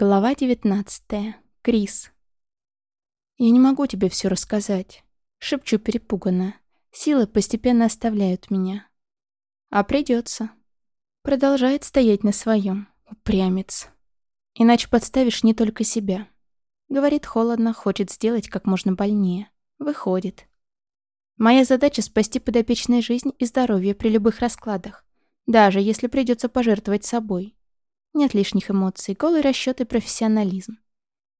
Глава 19. Крис. «Я не могу тебе все рассказать», — шепчу перепуганно. Силы постепенно оставляют меня. «А придется. Продолжает стоять на своем. Упрямец. «Иначе подставишь не только себя». Говорит холодно, хочет сделать как можно больнее. Выходит. Моя задача — спасти подопечной жизнь и здоровье при любых раскладах, даже если придется пожертвовать собой. Нет лишних эмоций, голый расчет и профессионализм.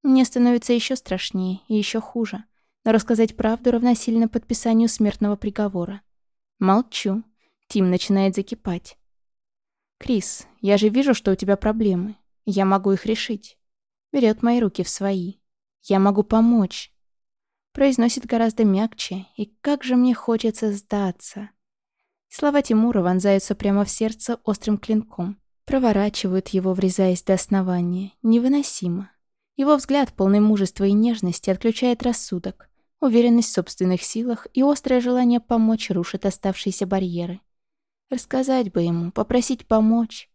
Мне становится еще страшнее и еще хуже. Но рассказать правду равносильно подписанию смертного приговора. Молчу. Тим начинает закипать. «Крис, я же вижу, что у тебя проблемы. Я могу их решить». Берет мои руки в свои. «Я могу помочь». Произносит гораздо мягче, и как же мне хочется сдаться. Слова Тимура вонзаются прямо в сердце острым клинком. Проворачивают его, врезаясь до основания. Невыносимо. Его взгляд, полный мужества и нежности, отключает рассудок. Уверенность в собственных силах и острое желание помочь рушит оставшиеся барьеры. Рассказать бы ему, попросить помочь.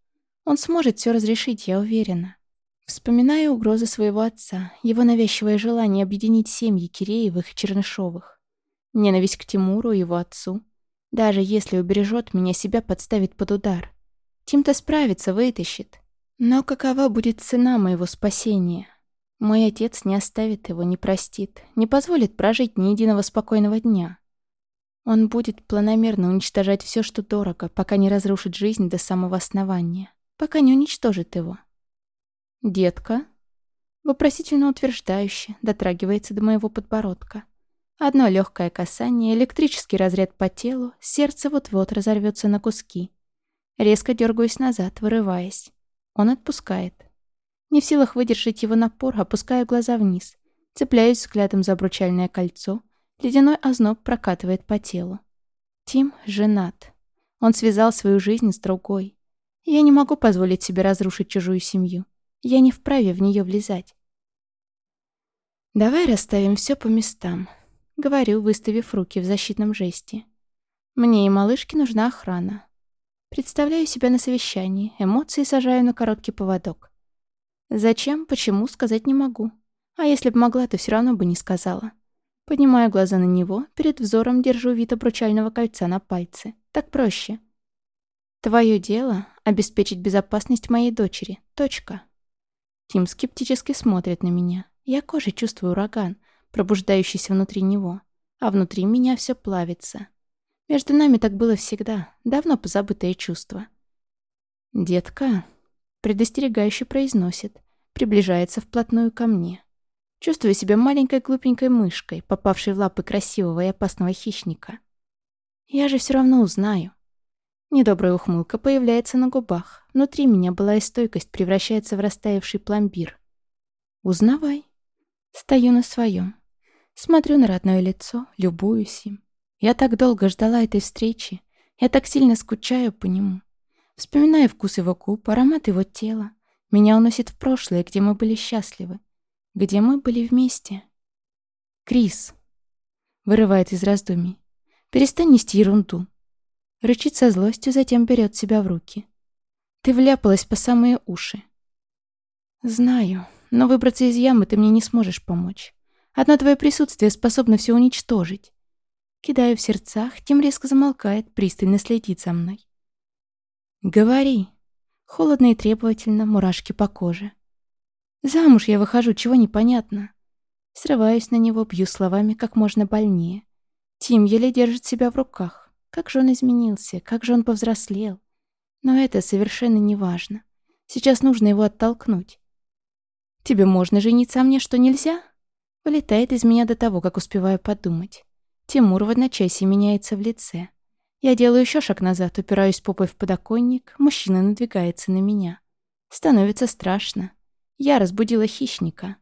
Он сможет все разрешить, я уверена. Вспоминаю угрозы своего отца, его навязчивое желание объединить семьи Киреевых и Чернышовых. Ненависть к Тимуру и его отцу. Даже если убережет меня, себя подставит под удар. Тим-то справится, вытащит. Но какова будет цена моего спасения? Мой отец не оставит его, не простит, не позволит прожить ни единого спокойного дня. Он будет планомерно уничтожать все, что дорого, пока не разрушит жизнь до самого основания, пока не уничтожит его. «Детка?» Вопросительно утверждающе дотрагивается до моего подбородка. Одно легкое касание, электрический разряд по телу, сердце вот-вот разорвется на куски. Резко дергаюсь назад, вырываясь. Он отпускает. Не в силах выдержать его напор, опускаю глаза вниз. Цепляюсь взглядом за обручальное кольцо. Ледяной озноб прокатывает по телу. Тим женат. Он связал свою жизнь с другой. Я не могу позволить себе разрушить чужую семью. Я не вправе в нее влезать. «Давай расставим все по местам», — говорю, выставив руки в защитном жесте. «Мне и малышке нужна охрана. Представляю себя на совещании, эмоции сажаю на короткий поводок. Зачем, почему, сказать не могу. А если бы могла, то все равно бы не сказала. Поднимаю глаза на него, перед взором держу вид обручального кольца на пальце. Так проще. Твое дело — обеспечить безопасность моей дочери. Точка. Тим скептически смотрит на меня. Я кожей чувствую ураган, пробуждающийся внутри него. А внутри меня все плавится. Между нами так было всегда, давно позабытое чувство. «Детка», — предостерегающе произносит, приближается вплотную ко мне. Чувствую себя маленькой глупенькой мышкой, попавшей в лапы красивого и опасного хищника. Я же все равно узнаю. Недобрая ухмылка появляется на губах. Внутри меня была и стойкость превращается в растаявший пломбир. «Узнавай». Стою на своем. Смотрю на родное лицо, любуюсь им. Я так долго ждала этой встречи. Я так сильно скучаю по нему. Вспоминаю вкус его губ, аромат его тела. Меня уносит в прошлое, где мы были счастливы. Где мы были вместе. Крис. Вырывает из раздумий. Перестань нести ерунду. Рычит со злостью, затем берет себя в руки. Ты вляпалась по самые уши. Знаю, но выбраться из ямы ты мне не сможешь помочь. Одно твое присутствие способно все уничтожить. Кидаю в сердцах, тем резко замолкает, пристально следит за мной. «Говори!» Холодно и требовательно, мурашки по коже. «Замуж я выхожу, чего непонятно?» Срываюсь на него, бью словами как можно больнее. Тим еле держит себя в руках. Как же он изменился, как же он повзрослел. Но это совершенно не важно. Сейчас нужно его оттолкнуть. «Тебе можно жениться, а мне что, нельзя?» Вылетает из меня до того, как успеваю подумать. Тимур в одночасье меняется в лице. Я делаю еще шаг назад, упираюсь попой в подоконник, мужчина надвигается на меня. Становится страшно. Я разбудила хищника.